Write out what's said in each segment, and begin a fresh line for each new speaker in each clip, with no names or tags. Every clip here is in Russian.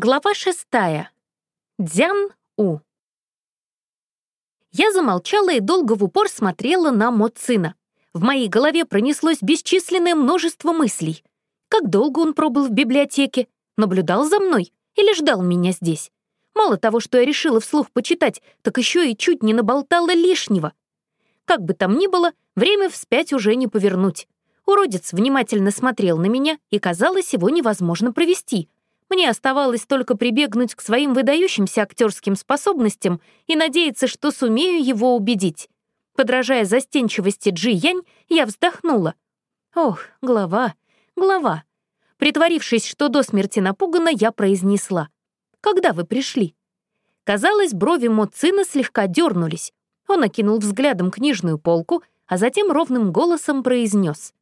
Глава шестая. Дзян-У. Я замолчала и долго в упор смотрела на Моцина. В моей голове пронеслось бесчисленное множество мыслей. Как долго он пробыл в библиотеке? Наблюдал за мной? Или ждал меня здесь? Мало того, что я решила вслух почитать, так еще и чуть не наболтала лишнего. Как бы там ни было, время вспять уже не повернуть. Уродец внимательно смотрел на меня, и казалось, его невозможно провести — мне оставалось только прибегнуть к своим выдающимся актерским способностям и надеяться, что сумею его убедить. Подражая застенчивости Джи Янь, я вздохнула. Ох, голова, голова. Притворившись, что до смерти напугана, я произнесла. «Когда вы пришли?» Казалось, брови Моцина слегка дернулись. Он окинул взглядом книжную полку, а затем ровным голосом произнес.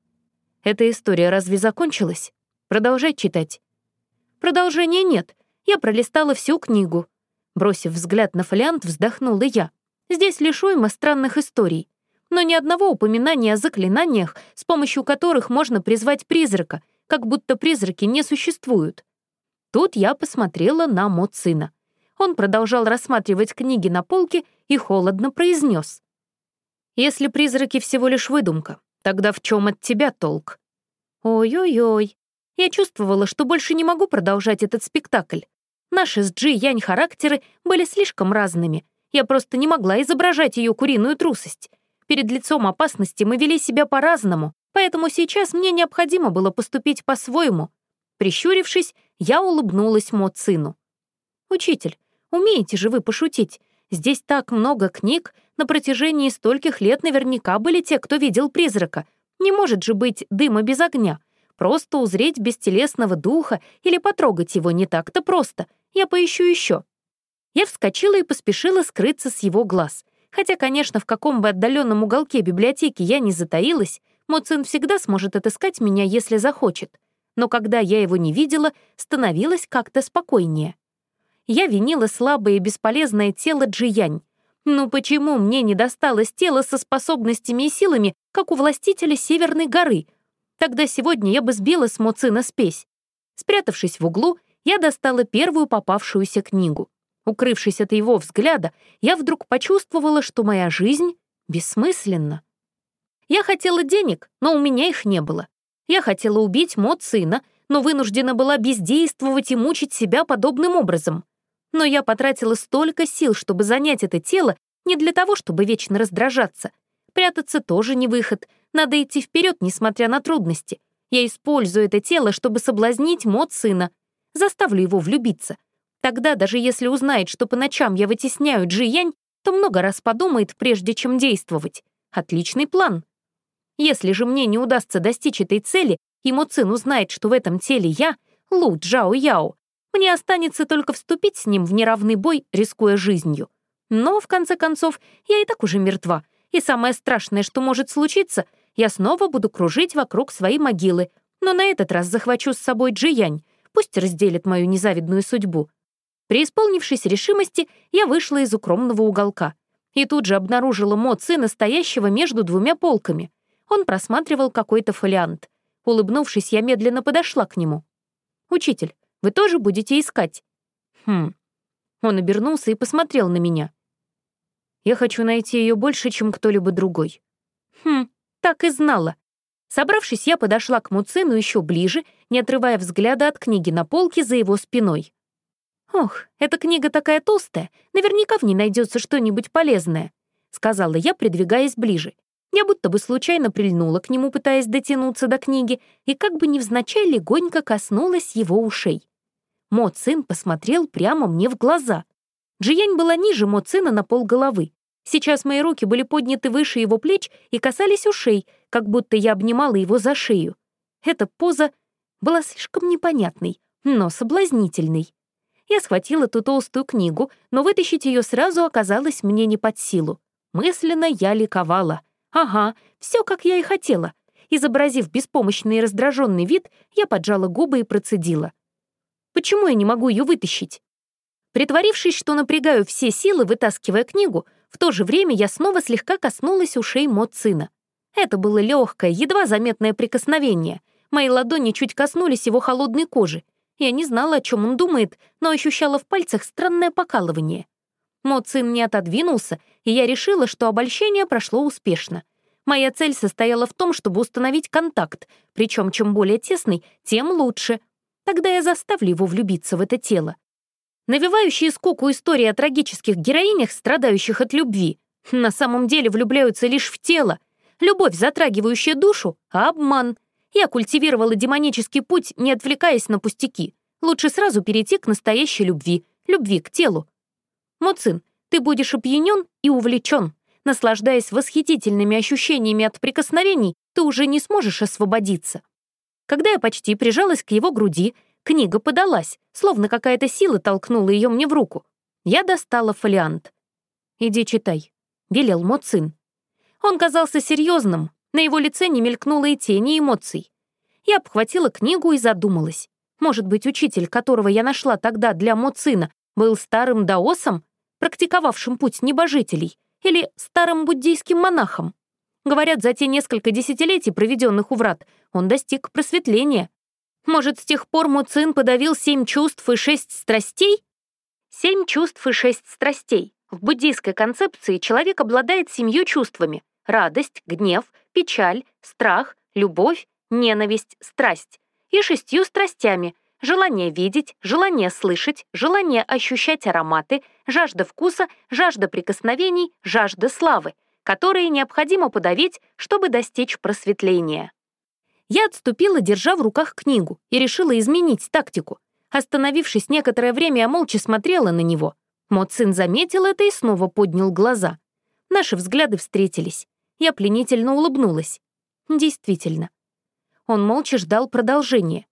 «Эта история разве закончилась? Продолжай читать». Продолжения нет. Я пролистала всю книгу. Бросив взгляд на фолиант, вздохнула я. Здесь лишь уйма странных историй. Но ни одного упоминания о заклинаниях, с помощью которых можно призвать призрака, как будто призраки не существуют. Тут я посмотрела на мод сына. Он продолжал рассматривать книги на полке и холодно произнес. «Если призраки всего лишь выдумка, тогда в чем от тебя толк?» «Ой-ой-ой», я чувствовала, что больше не могу продолжать этот спектакль. Наши с Джи Янь характеры были слишком разными. Я просто не могла изображать ее куриную трусость. Перед лицом опасности мы вели себя по-разному, поэтому сейчас мне необходимо было поступить по-своему. Прищурившись, я улыбнулась Мо Цину. «Учитель, умеете же вы пошутить? Здесь так много книг, на протяжении стольких лет наверняка были те, кто видел призрака. Не может же быть дыма без огня. Просто узреть бестелесного духа или потрогать его не так-то просто. Я поищу еще. Я вскочила и поспешила скрыться с его глаз. Хотя, конечно, в каком бы отдаленном уголке библиотеки я не затаилась, Моцин всегда сможет отыскать меня, если захочет. Но когда я его не видела, становилось как-то спокойнее. Я винила слабое и бесполезное тело Джиянь. Ну почему мне не досталось тело со способностями и силами, как у властителя Северной горы, Тогда сегодня я бы сбила с Моцина спесь. Спрятавшись в углу, я достала первую попавшуюся книгу. Укрывшись от его взгляда, я вдруг почувствовала, что моя жизнь бессмысленна. Я хотела денег, но у меня их не было. Я хотела убить Мот сына, но вынуждена была бездействовать и мучить себя подобным образом. Но я потратила столько сил, чтобы занять это тело, не для того, чтобы вечно раздражаться. Прятаться тоже не выход, надо идти вперед, несмотря на трудности. Я использую это тело, чтобы соблазнить мод сына. Заставлю его влюбиться. Тогда, даже если узнает, что по ночам я вытесняю Джи Янь, то много раз подумает, прежде чем действовать. Отличный план. Если же мне не удастся достичь этой цели, и Моцин узнает, что в этом теле я, Лу Джао Яо, мне останется только вступить с ним в неравный бой, рискуя жизнью. Но, в конце концов, я и так уже мертва, и самое страшное, что может случиться, я снова буду кружить вокруг своей могилы, но на этот раз захвачу с собой Джиянь, пусть разделит мою незавидную судьбу. Преисполнившись решимости, я вышла из укромного уголка и тут же обнаружила Мо Ци, настоящего между двумя полками. Он просматривал какой-то фолиант. Улыбнувшись, я медленно подошла к нему. «Учитель, вы тоже будете искать?» «Хм». Он обернулся и посмотрел на меня. «Я хочу найти ее больше, чем кто-либо другой». «Хм, так и знала. Собравшись, я подошла к Муцину еще ближе, не отрывая взгляда от книги на полке за его спиной. «Ох, эта книга такая толстая, наверняка в ней найдется что-нибудь полезное», — сказала я, придвигаясь ближе. Я будто бы случайно прильнула к нему, пытаясь дотянуться до книги, и как бы невзначай легонько коснулась его ушей. Мо Цин посмотрел прямо мне в глаза. Джиянь была ниже Мо Цина на полголовы. Сейчас мои руки были подняты выше его плеч и касались ушей, как будто я обнимала его за шею. Эта поза была слишком непонятной, но соблазнительной. Я схватила ту толстую книгу, но вытащить ее сразу оказалось мне не под силу. Мысленно я ликовала. Ага, все как я и хотела. Изобразив беспомощный и раздраженный вид, я поджала губы и процедила. Почему я не могу ее вытащить? Притворившись, что напрягаю все силы, вытаскивая книгу, в то же время я снова слегка коснулась ушей Мо Цина. Это было легкое, едва заметное прикосновение. Мои ладони чуть коснулись его холодной кожи. Я не знала, о чем он думает, но ощущала в пальцах странное покалывание. Мо Цин не отодвинулся, и я решила, что обольщение прошло успешно. Моя цель состояла в том, чтобы установить контакт, причем чем более тесный, тем лучше. Тогда я заставлю его влюбиться в это тело. Навевающие скуку истории о трагических героинях, страдающих от любви, на самом деле влюбляются лишь в тело. Любовь, затрагивающая душу, обман. Я культивировала демонический путь, не отвлекаясь на пустяки. Лучше сразу перейти к настоящей любви, любви к телу. Моцин, ты будешь опьянен и увлечен. Наслаждаясь восхитительными ощущениями от прикосновений, ты уже не сможешь освободиться. Когда я почти прижалась к его груди, книга подалась, словно какая-то сила толкнула ее мне в руку. Я достала фолиант. «Иди читай», — велел Моцин. Он казался серьезным, на его лице не мелькнуло и тени эмоций. Я обхватила книгу и задумалась. Может быть, учитель, которого я нашла тогда для Моцина, был старым даосом, практиковавшим путь небожителей, или старым буддийским монахом. Говорят, за те несколько десятилетий, проведенных у врат, он достиг просветления. Может, с тех пор Муцин подавил семь чувств и шесть страстей? Семь чувств и шесть страстей. В буддийской концепции человек обладает семью чувствами — радость, гнев, печаль, страх, любовь, ненависть, страсть — и шестью страстями — желание видеть, желание слышать, желание ощущать ароматы, жажда вкуса, жажда прикосновений, жажда славы, которые необходимо подавить, чтобы достичь просветления. Я отступила, держа в руках книгу, и решила изменить тактику. Остановившись некоторое время, я молча смотрела на него. Моцин заметил это и снова поднял глаза. Наши взгляды встретились. Я пленительно улыбнулась. Действительно. Он молча ждал продолжения.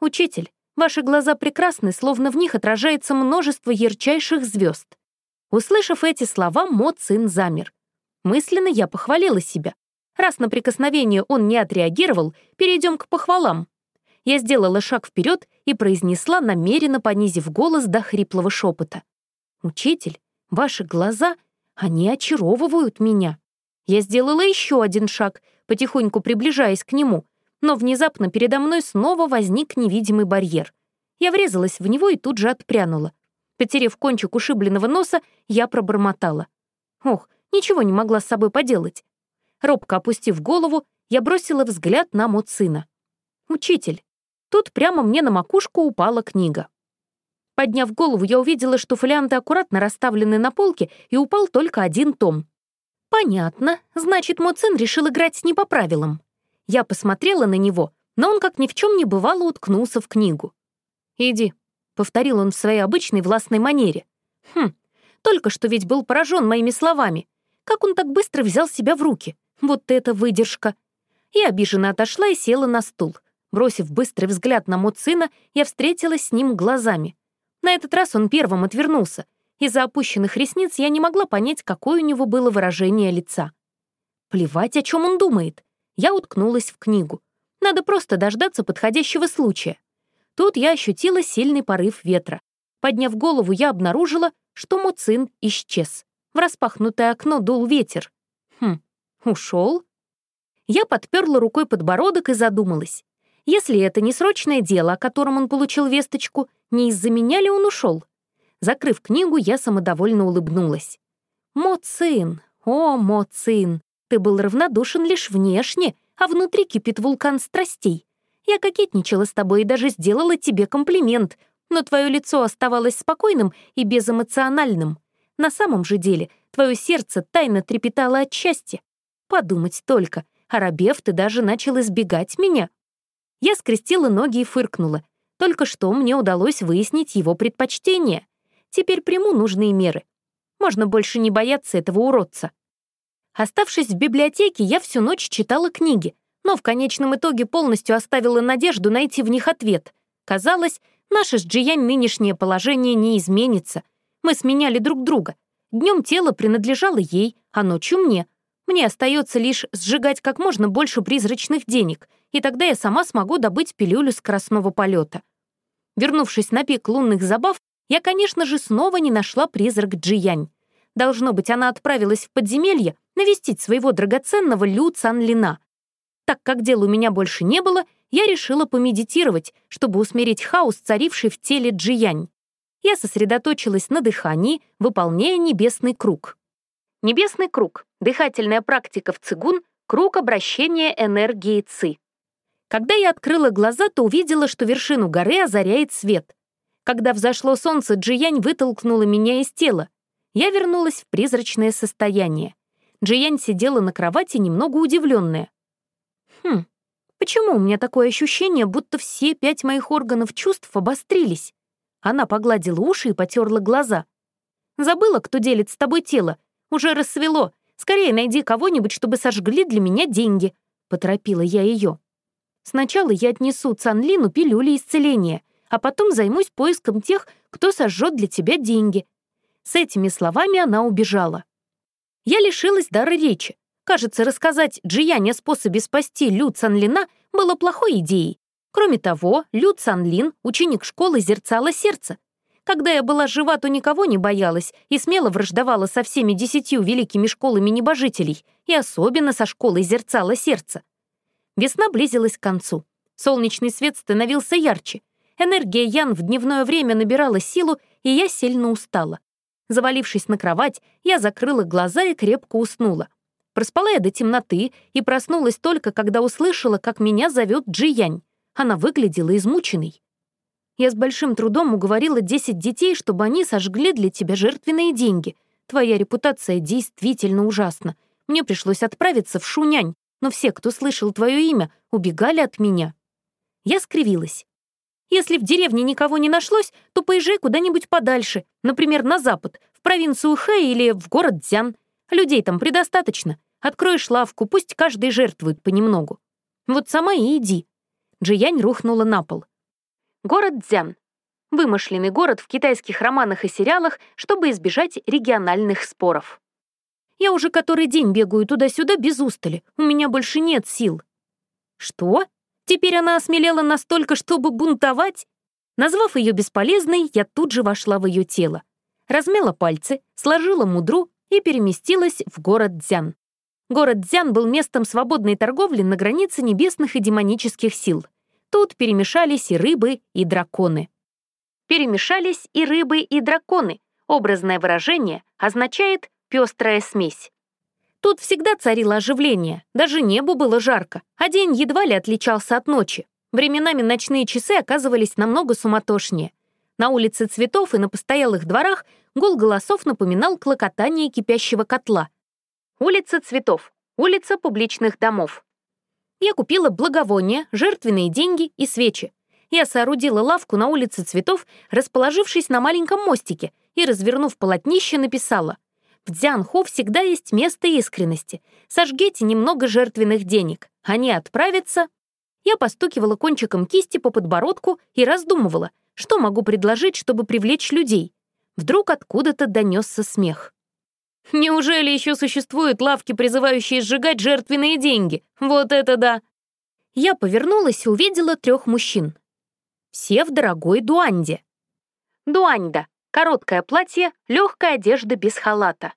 «Учитель, Ваши глаза прекрасны, словно в них отражается множество ярчайших звезд. Услышав эти слова, Мо замер. Мысленно я похвалила себя. Раз на прикосновение он не отреагировал, перейдем к похвалам. Я сделала шаг вперед и произнесла, намеренно понизив голос до хриплого шепота. «Учитель, ваши глаза, они очаровывают меня». Я сделала еще один шаг, потихоньку приближаясь к нему, но внезапно передо мной снова возник невидимый барьер. Я врезалась в него и тут же отпрянула. Потерев кончик ушибленного носа, я пробормотала. Ох, ничего не могла с собой поделать. Робко опустив голову, я бросила взгляд на Муцина. «Учитель». Тут прямо мне на макушку упала книга. Подняв голову, я увидела, что фолианты аккуратно расставлены на полке, и упал только один том. «Понятно. Значит, Муцин решил играть не по правилам». Я посмотрела на него, но он, как ни в чем не бывало, уткнулся в книгу. «Иди», — повторил он в своей обычной властной манере. «Хм, только что ведь был поражен моими словами. Как он так быстро взял себя в руки? Вот это выдержка!» Я обиженно отошла и села на стул. Бросив быстрый взгляд на сына, я встретилась с ним глазами. На этот раз он первым отвернулся. Из-за опущенных ресниц я не могла понять, какое у него было выражение лица. Плевать, о чем он думает я уткнулась в книгу. Надо просто дождаться подходящего случая. Тут я ощутила сильный порыв ветра. Подняв голову, я обнаружила, что Муцин исчез. В распахнутое окно дул ветер. Ушел? Я подперла рукой подбородок и задумалась. Если это не срочное дело, о котором он получил весточку, не из-за меня ли он ушел? Закрыв книгу, я самодовольно улыбнулась. Моцин, о, Моцин, ты был равнодушен лишь внешне, а внутри кипит вулкан страстей. Я кокетничала с тобой и даже сделала тебе комплимент, но твое лицо оставалось спокойным и безэмоциональным. На самом же деле твое сердце тайно трепетало от счастья. Подумать только, оробев, ты даже начал избегать меня. Я скрестила ноги и фыркнула. Только что мне удалось выяснить его предпочтение. Теперь приму нужные меры. Можно больше не бояться этого уродца. Оставшись в библиотеке, я всю ночь читала книги, но в конечном итоге полностью оставила надежду найти в них ответ. Казалось, наше с Джиянь нынешнее положение не изменится. Мы сменяли друг друга. Днем тело принадлежало ей, а ночью мне. Мне остается лишь сжигать как можно больше призрачных денег, и тогда я сама смогу добыть пилюлю скоростного полета. Вернувшись на пик лунных забав, я, конечно же, снова не нашла призрак Джиянь. Должно быть, она отправилась в подземелье навестить своего драгоценного Лю Цанлина. Так как дел у меня больше не было, я решила помедитировать, чтобы усмирить хаос, царивший в теле Джиянь. Я сосредоточилась на дыхании, выполняя небесный круг. Небесный круг — дыхательная практика в цигун, круг обращения энергии ци. Когда я открыла глаза, то увидела, что вершину горы озаряет свет. Когда взошло солнце, Джиянь вытолкнула меня из тела. Я вернулась в призрачное состояние. Джиянь сидела на кровати, немного удивленная. Хм, почему у меня такое ощущение, будто все пять моих органов чувств обострились? Она погладила уши и потерла глаза. Забыла, кто делит с тобой тело. Уже рассвело. Скорее найди кого-нибудь, чтобы сожгли для меня деньги. Поторопила я ее. Сначала я отнесу Цанлину пилюли исцеления, а потом займусь поиском тех, кто сожжет для тебя деньги». С этими словами она убежала. Я лишилась дара речи. Кажется, рассказать Джияне о способе спасти Лю Цанлина было плохой идеей. Кроме того, Лю Цанлин — ученик школы Зерцала Сердца. Когда я была жива, то никого не боялась и смело враждовала со всеми десятью великими школами небожителей, и особенно со школой Зерцала Сердца. Весна близилась к концу. Солнечный свет становился ярче. Энергия Ян в дневное время набирала силу, и я сильно устала. Завалившись на кровать, я закрыла глаза и крепко уснула. Проспала я до темноты и проснулась только, когда услышала, как меня зовет Джиянь. Она выглядела измученной. Я с большим трудом уговорила 10 детей, чтобы они сожгли для тебя жертвенные деньги. Твоя репутация действительно ужасна. Мне пришлось отправиться в Шунянь, но все, кто слышал твое имя, убегали от меня. Я скривилась. Если в деревне никого не нашлось, то поезжай куда-нибудь подальше, например, на запад, в провинцию Хэ или в город Дзян. Людей там предостаточно. Откроешь лавку, пусть каждый жертвует понемногу. Вот сама и иди». Джиянь рухнула на пол. Город Дзян. Вымышленный город в китайских романах и сериалах, чтобы избежать региональных споров. Я уже который день бегаю туда-сюда без устали. У меня больше нет сил. Что? Теперь она осмелела настолько, чтобы бунтовать? Назвав ее бесполезной, я тут же вошла в ее тело. Размела пальцы, сложила мудру и переместилась в город Дзян. Город Дзян был местом свободной торговли на границе небесных и демонических сил. Тут перемешались и рыбы, и драконы. Перемешались и рыбы, и драконы. Образное выражение означает «пестрая смесь». Тут всегда царило оживление, даже небу было жарко, а день едва ли отличался от ночи. Временами ночные часы оказывались намного суматошнее. На улице цветов и на постоялых дворах гул голосов напоминал клокотание кипящего котла. Улица цветов, улица публичных домов. Я купила благовония, жертвенные деньги и свечи. Я соорудила лавку на улице цветов, расположившись на маленьком мостике, и, развернув полотнище, написала — в Дзянху всегда есть место искренности. Сожгите немного жертвенных денег. Они отправятся... Я постукивала кончиком кисти по подбородку и раздумывала, что могу предложить, чтобы привлечь людей. Вдруг откуда-то донесся смех. Неужели еще существуют лавки, призывающие сжигать жертвенные деньги? Вот это да! Я повернулась и увидела трех мужчин. Все в дорогой дуанде. Дуаньда — короткое платье, легкая одежда без халата.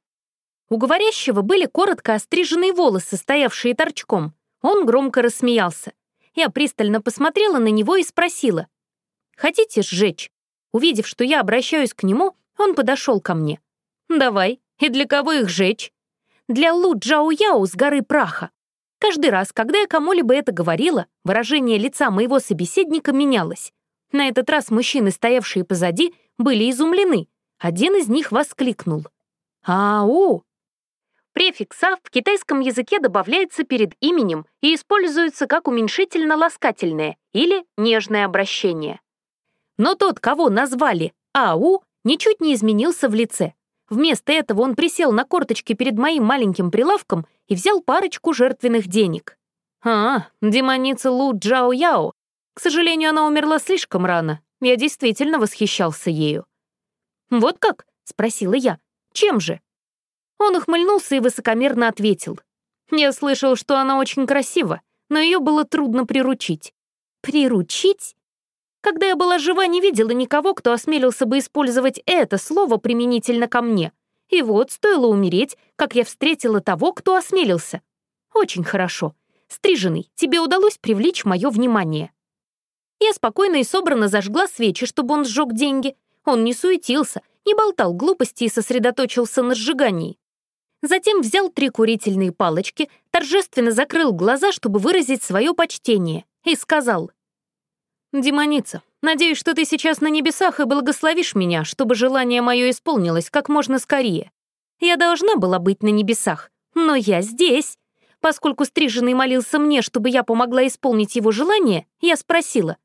У говорящего были коротко остриженные волосы, стоявшие торчком. Он громко рассмеялся. Я пристально посмотрела на него и спросила. «Хотите сжечь?» Увидев, что я обращаюсь к нему, он подошел ко мне. «Давай. И для кого их сжечь?» «Для Лу Джао Яо с горы праха». Каждый раз, когда я кому-либо это говорила, выражение лица моего собеседника менялось. На этот раз мужчины, стоявшие позади, были изумлены. Один из них воскликнул. «Ау!» Префикс «а» в китайском языке добавляется перед именем и используется как уменьшительно-ласкательное или нежное обращение. Но тот, кого назвали «ау», ничуть не изменился в лице. Вместо этого он присел на корточки перед моим маленьким прилавком и взял парочку жертвенных денег. А, демоница Лу Джао Яо. К сожалению, она умерла слишком рано. Я действительно восхищался ею. «Вот как?» — спросила я. «Чем же?» Он ухмыльнулся и высокомерно ответил. «Я слышал, что она очень красива, но ее было трудно приручить». «Приручить?» Когда я была жива, не видела никого, кто осмелился бы использовать это слово применительно ко мне. И вот, стоило умереть, как я встретила того, кто осмелился. Очень хорошо. «Стриженный, тебе удалось привлечь мое внимание». Я спокойно и собранно зажгла свечи, чтобы он сжег деньги. Он не суетился, не болтал глупости и сосредоточился на сжигании. Затем взял три курительные палочки, торжественно закрыл глаза, чтобы выразить свое почтение, и сказал. «Демоница, надеюсь, что ты сейчас на небесах и благословишь меня, чтобы желание мое исполнилось как можно скорее. Я должна была быть на небесах, но я здесь. Поскольку стриженный молился мне, чтобы я помогла исполнить его желание, я спросила,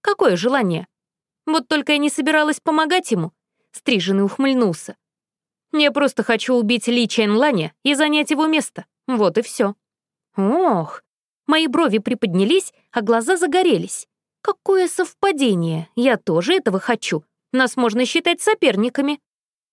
«Какое желание?» Вот только я не собиралась помогать ему. Стриженный ухмыльнулся. «Я просто хочу убить Ли Чен Ланя и занять его место. Вот и все. Ох, мои брови приподнялись, а глаза загорелись. Какое совпадение! Я тоже этого хочу. Нас можно считать соперниками.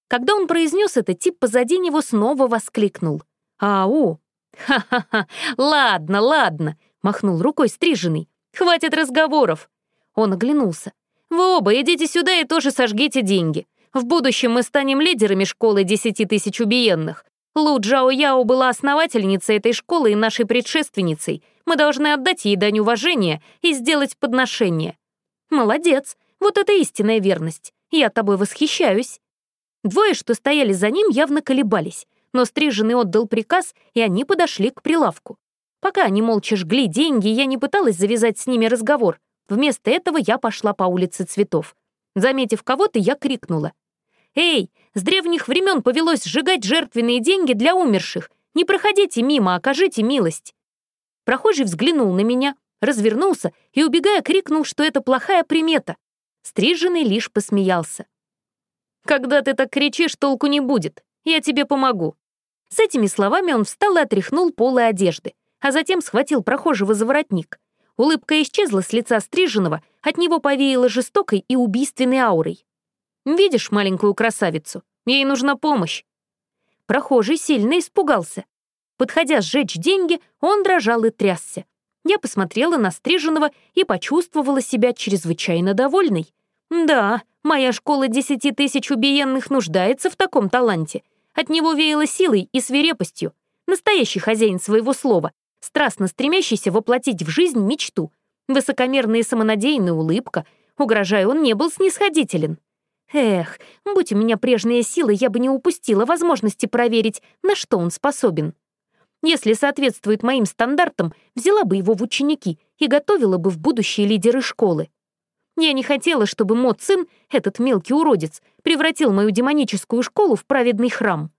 Когда он произнес это, тип позади него снова воскликнул. «Ау!» «Ха-ха-ха! Ладно, ладно!» — махнул рукой стриженный. «Хватит разговоров!» Он оглянулся. «Вы оба идите сюда и тоже сожгите деньги. В будущем мы станем лидерами школы десяти тысяч убиенных. Лу Джао Яо была основательницей этой школы и нашей предшественницей. Мы должны отдать ей дань уважения и сделать подношение. Молодец, вот это истинная верность. Я тобой восхищаюсь. Двое, что стояли за ним, явно колебались, но стриженный отдал приказ, и они подошли к прилавку. Пока они молча жгли деньги, я не пыталась завязать с ними разговор. Вместо этого я пошла по улице цветов. Заметив кого-то, я крикнула. «Эй, с древних времен повелось сжигать жертвенные деньги для умерших. Не проходите мимо, окажите милость». Прохожий взглянул на меня, развернулся и, убегая, крикнул, что это плохая примета. Стриженный лишь посмеялся. «Когда ты так кричишь, толку не будет. Я тебе помогу». С этими словами он встал и отряхнул полы одежды, а затем схватил прохожего за воротник. Улыбка исчезла с лица стриженного, от него повеяло жестокой и убийственной аурой. Видишь маленькую красавицу? Ей нужна помощь». Прохожий сильно испугался. Подходя сжечь деньги, он дрожал и трясся. Я посмотрела на Стриженного и почувствовала себя чрезвычайно довольной. Да, моя школа десяти тысяч убиенных нуждается в таком таланте. От него веяло силой и свирепостью. Настоящий хозяин своего слова, страстно стремящийся воплотить в жизнь мечту. Высокомерная и самонадеянная улыбка. Угрожая, он не был снисходителен. Эх, будь у меня прежние силы, я бы не упустила возможности проверить, на что он способен. Если соответствует моим стандартам, взяла бы его в ученики и готовила бы в будущие лидеры школы. Я не хотела, чтобы Мо Цин, этот мелкий уродец, превратил мою демоническую школу в праведный храм.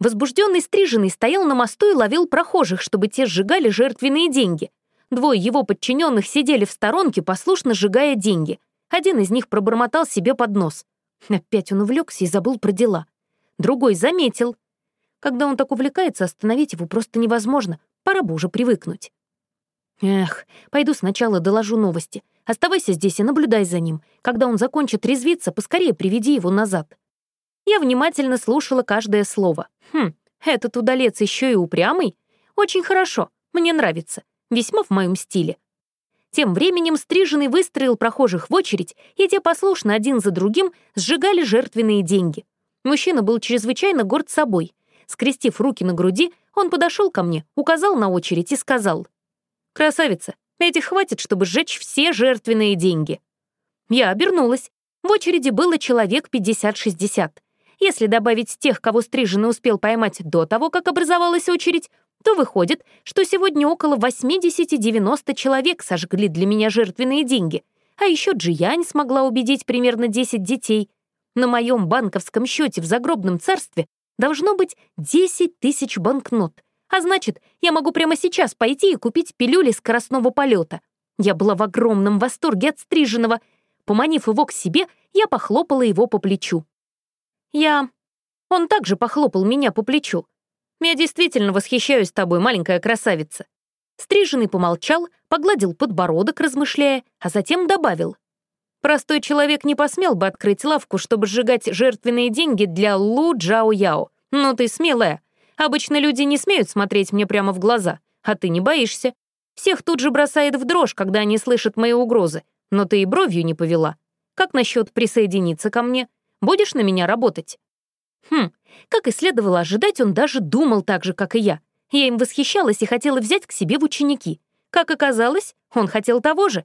Возбужденный стриженный стоял на мосту и ловил прохожих, чтобы те сжигали жертвенные деньги. Двое его подчиненных сидели в сторонке, послушно сжигая деньги. Один из них пробормотал себе под нос. Опять он увлекся и забыл про дела. Другой заметил. Когда он так увлекается, остановить его просто невозможно. Пора бы уже привыкнуть. Эх, пойду сначала доложу новости. Оставайся здесь и наблюдай за ним. Когда он закончит резвиться, поскорее приведи его назад. Я внимательно слушала каждое слово. Хм, этот удалец еще и упрямый? Очень хорошо, мне нравится. Весьма в моем стиле. Тем временем стриженный выстроил прохожих в очередь, и те послушно один за другим сжигали жертвенные деньги. Мужчина был чрезвычайно горд собой. Скрестив руки на груди, он подошел ко мне, указал на очередь и сказал. «Красавица, этих хватит, чтобы сжечь все жертвенные деньги». Я обернулась. В очереди было человек 50-60. Если добавить тех, кого стриженный успел поймать до того, как образовалась очередь, то выходит, что сегодня около 80-90 человек сожгли для меня жертвенные деньги, а еще Джиянь смогла убедить примерно 10 детей. На моем банковском счете в загробном царстве должно быть 10 тысяч банкнот, а значит, я могу прямо сейчас пойти и купить пилюли скоростного полета. Я была в огромном восторге от стриженного. Поманив его к себе, я похлопала его по плечу. Я... Он также похлопал меня по плечу. Я действительно восхищаюсь тобой, маленькая красавица». Стриженный помолчал, погладил подбородок, размышляя, а затем добавил. «Простой человек не посмел бы открыть лавку, чтобы сжигать жертвенные деньги для Лу Джао Яо. Но ты смелая. Обычно люди не смеют смотреть мне прямо в глаза, а ты не боишься. Всех тут же бросает в дрожь, когда они слышат мои угрозы. Но ты и бровью не повела. Как насчет присоединиться ко мне? Будешь на меня работать?» Хм, как и следовало ожидать, он даже думал так же, как и я. Я им восхищалась и хотела взять к себе в ученики. Как оказалось, он хотел того же.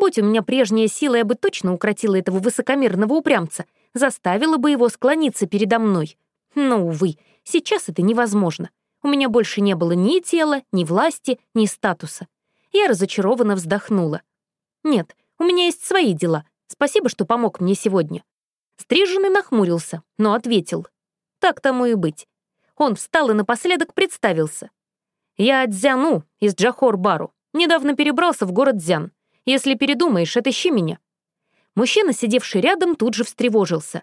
Будь у меня прежняя сила, я бы точно укротила этого высокомерного упрямца, заставила бы его склониться передо мной. Но, увы, сейчас это невозможно. У меня больше не было ни тела, ни власти, ни статуса. Я разочарованно вздохнула. Нет, у меня есть свои дела. Спасибо, что помог мне сегодня. Стриженный нахмурился, но ответил. Так тому и быть. Он встал и напоследок представился. «Я Дзяну из Джахор-Бару. Недавно перебрался в город Дзян. Если передумаешь, отыщи меня». Мужчина, сидевший рядом, тут же встревожился.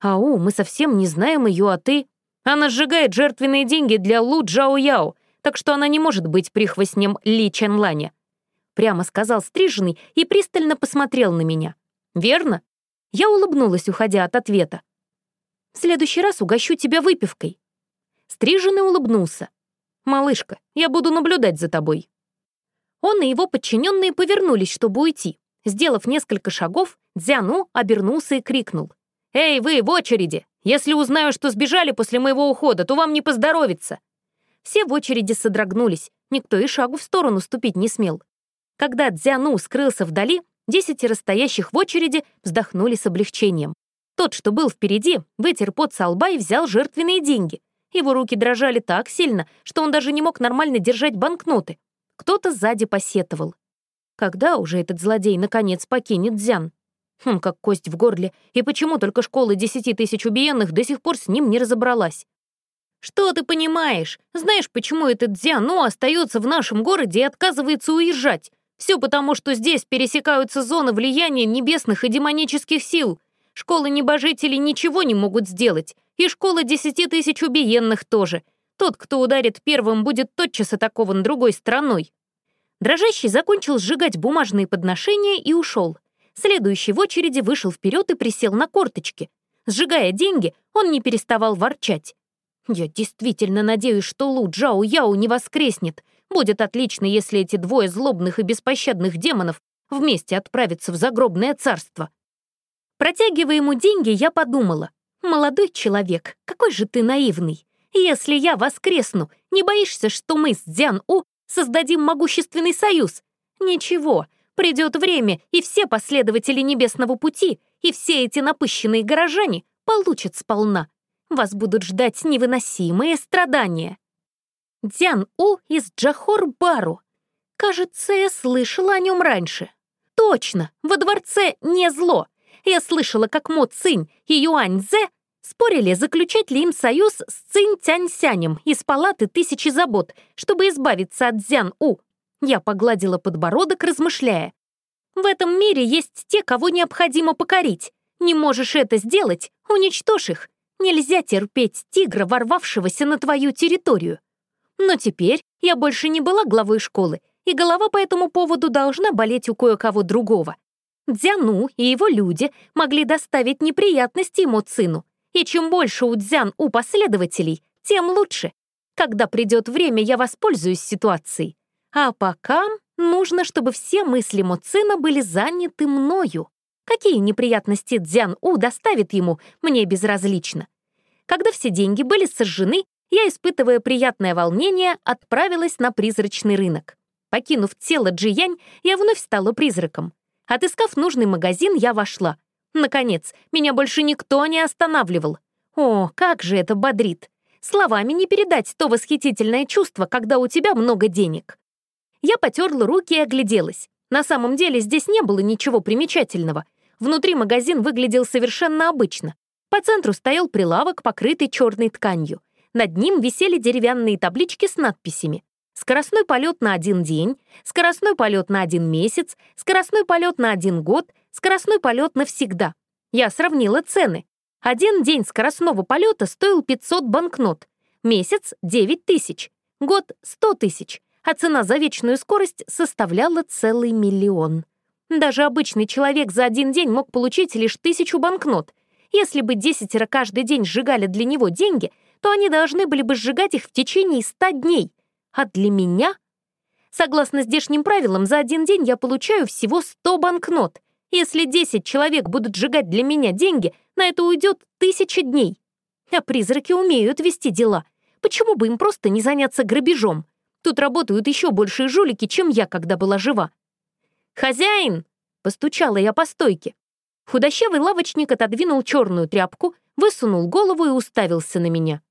«Ау, мы совсем не знаем ее, а ты...» «Она сжигает жертвенные деньги для Лу Джао Яо, так что она не может быть прихвостнем Ли Чанланя», прямо сказал стриженный и пристально посмотрел на меня. «Верно?» Я улыбнулась, уходя от ответа. «В следующий раз угощу тебя выпивкой». Стриженный улыбнулся. «Малышка, я буду наблюдать за тобой». Он и его подчиненные повернулись, чтобы уйти. Сделав несколько шагов, Дзяну обернулся и крикнул. «Эй, вы, в очереди! Если узнаю, что сбежали после моего ухода, то вам не поздоровится!» Все в очереди содрогнулись, никто и шагу в сторону ступить не смел. Когда Дзяну скрылся вдали, десятеро стоящих в очереди вздохнули с облегчением. Тот, что был впереди, вытер пот со лба и взял жертвенные деньги. Его руки дрожали так сильно, что он даже не мог нормально держать банкноты. Кто-то сзади посетовал. Когда уже этот злодей наконец покинет Дзян? Хм, как кость в горле. И почему только школа десяти тысяч убиенных до сих пор с ним не разобралась? «Что ты понимаешь? Знаешь, почему этот Дзяну остается в нашем городе и отказывается уезжать? Все потому, что здесь пересекаются зоны влияния небесных и демонических сил. Школы небожителей ничего не могут сделать, и школа десяти тысяч убиенных тоже. Тот, кто ударит первым, будет тотчас атакован другой страной. Дрожащий закончил сжигать бумажные подношения и ушел. Следующий в очереди вышел вперед и присел на корточки. Сжигая деньги, он не переставал ворчать. «Я действительно надеюсь, что Лу Джао Яо не воскреснет. Будет отлично, если эти двое злобных и беспощадных демонов вместе отправятся в загробное царство». Протягивая ему деньги, я подумала. «Молодой человек, какой же ты наивный. Если я воскресну, не боишься, что мы с Дзян-У создадим могущественный союз? Ничего, придет время, и все последователи Небесного Пути, и все эти напыщенные горожане получат сполна. Вас будут ждать невыносимые страдания. Дзян-У из Джахор-Бару. Кажется, я слышала о нем раньше. Точно, во дворце не зло. Я слышала, как Мо Цинь и Юань Зе Спорили, заключать ли им союз с Цинь Тяньсянем из палаты «Тысячи забот», чтобы избавиться от Зян-У. Я погладила подбородок, размышляя. В этом мире есть те, кого необходимо покорить. Не можешь это сделать, уничтожь их. Нельзя терпеть тигра, ворвавшегося на твою территорию. Но теперь я больше не была главой школы, и голова по этому поводу должна болеть у кое-кого другого. Дзяну и его люди могли доставить неприятности ему сыну, и чем больше у Дзян у последователей, тем лучше. Когда придет время, я воспользуюсь ситуацией. А пока нужно, чтобы все мысли Моцина были заняты мною. Какие неприятности Дзян У доставит ему, мне безразлично. Когда все деньги были сожжены, я, испытывая приятное волнение, отправилась на призрачный рынок. Покинув тело Джиянь, я вновь стала призраком. Отыскав нужный магазин, я вошла. Наконец, меня больше никто не останавливал. О, как же это бодрит! Словами не передать то восхитительное чувство, когда у тебя много денег. Я потерла руки и огляделась. На самом деле здесь не было ничего примечательного. Внутри магазин выглядел совершенно обычно. По центру стоял прилавок, покрытый черной тканью. Над ним висели деревянные таблички с надписями. Скоростной полет на один день, скоростной полет на один месяц, скоростной полет на один год, скоростной полет навсегда. Я сравнила цены. Один день скоростного полета стоил 500 банкнот, месяц — 9 тысяч, год — 100 тысяч, а цена за вечную скорость составляла целый миллион. Даже обычный человек за один день мог получить лишь тысячу банкнот. Если бы десятеро каждый день сжигали для него деньги, то они должны были бы сжигать их в течение 100 дней. А для меня... Согласно здешним правилам, за один день я получаю всего 100 банкнот, если 10 человек будут сжигать для меня деньги, на это уйдет тысяча дней. А призраки умеют вести дела. Почему бы им просто не заняться грабежом? Тут работают еще большие жулики, чем я, когда была жива. «Хозяин!» — постучала я по стойке. Худощавый лавочник отодвинул черную тряпку, высунул голову и уставился на меня.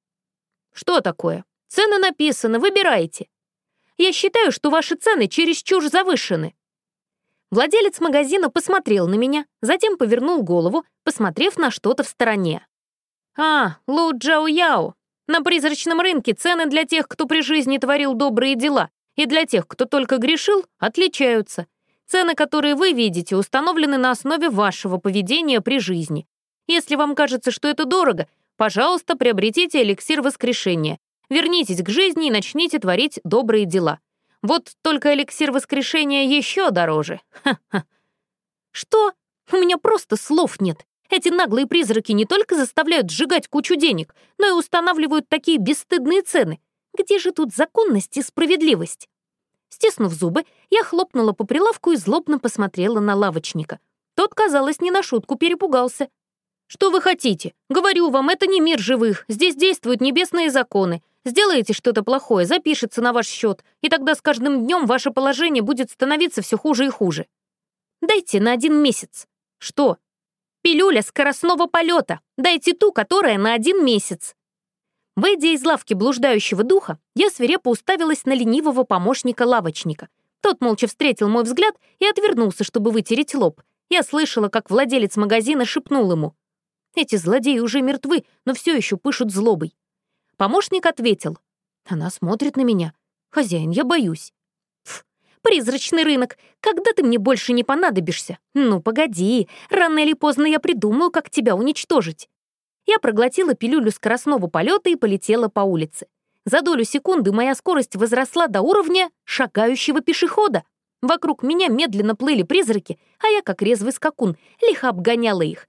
«Что такое? Цены написаны, выбирайте. Я считаю, что ваши цены чересчур завышены». Владелец магазина посмотрел на меня, затем повернул голову, посмотрев на что-то в стороне. «А, Лу Джао Яо. На призрачном рынке цены для тех, кто при жизни творил добрые дела, и для тех, кто только грешил, отличаются. Цены, которые вы видите, установлены на основе вашего поведения при жизни. Если вам кажется, что это дорого, пожалуйста, приобретите эликсир воскрешения. Вернитесь к жизни и начните творить добрые дела. Вот только эликсир воскрешения еще дороже. Ха-ха. Что? У меня просто слов нет. Эти наглые призраки не только заставляют сжигать кучу денег, но и устанавливают такие бесстыдные цены. Где же тут законность и справедливость? Стиснув зубы, я хлопнула по прилавку и злобно посмотрела на лавочника. Тот, казалось, не на шутку перепугался. «Что вы хотите? Говорю вам, это не мир живых. Здесь действуют небесные законы. Сделаете что-то плохое, запишется на ваш счет, и тогда с каждым днем ваше положение будет становиться все хуже и хуже. Дайте на один месяц. Что? Пилюля скоростного полета. Дайте ту, которая на один месяц. Выйдя из лавки блуждающего духа, я свирепо уставилась на ленивого помощника-лавочника. Тот молча встретил мой взгляд и отвернулся, чтобы вытереть лоб. Я слышала, как владелец магазина шепнул ему. «Эти злодеи уже мертвы, но все еще пышут злобой». Помощник ответил. «Она смотрит на меня. Хозяин, я боюсь». Ф, призрачный рынок, когда ты мне больше не понадобишься? Ну, погоди, рано или поздно я придумаю, как тебя уничтожить. Я проглотила пилюлю скоростного полета и полетела по улице. За долю секунды моя скорость возросла до уровня шагающего пешехода. Вокруг меня медленно плыли призраки, а я, как резвый скакун, лихо обгоняла их.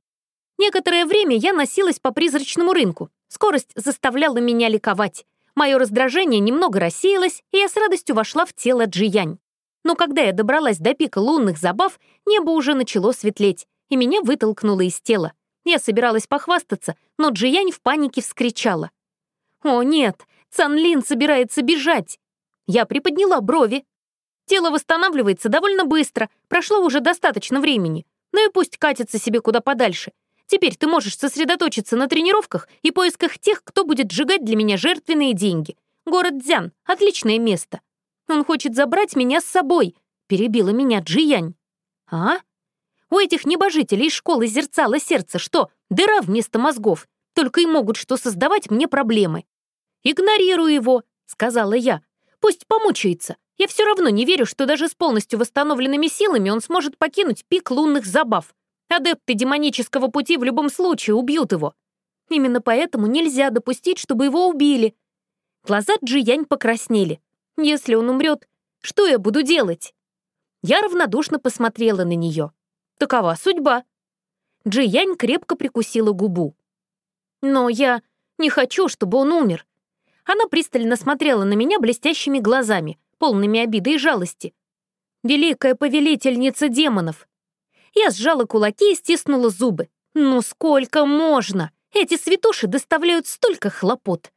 Некоторое время я носилась по призрачному рынку. Скорость заставляла меня ликовать. Мое раздражение немного рассеялось, и я с радостью вошла в тело Джиянь. Но когда я добралась до пика лунных забав, небо уже начало светлеть, и меня вытолкнуло из тела. Я собиралась похвастаться, но Джиянь в панике вскричала. «О, нет! Цанлин собирается бежать!» Я приподняла брови. Тело восстанавливается довольно быстро, прошло уже достаточно времени. Ну и пусть катится себе куда подальше. Теперь ты можешь сосредоточиться на тренировках и поисках тех, кто будет сжигать для меня жертвенные деньги. Город Дзян — отличное место. Он хочет забрать меня с собой, перебила меня Джиянь. А? У этих небожителей из школы зерцало сердце что, дыра вместо мозгов, только и могут что создавать мне проблемы. «Игнорирую его», — сказала я. «Пусть помучается. Я все равно не верю, что даже с полностью восстановленными силами он сможет покинуть пик лунных забав. Адепты демонического пути в любом случае убьют его. Именно поэтому нельзя допустить, чтобы его убили». Глаза Джиянь покраснели. «Если он умрет, что я буду делать?» Я равнодушно посмотрела на нее. Такова судьба. Джи Янь крепко прикусила губу. Но я не хочу, чтобы он умер. Она пристально смотрела на меня блестящими глазами, полными обиды и жалости. Великая повелительница демонов. Я сжала кулаки и стиснула зубы. Ну сколько можно? Эти святоши доставляют столько хлопот.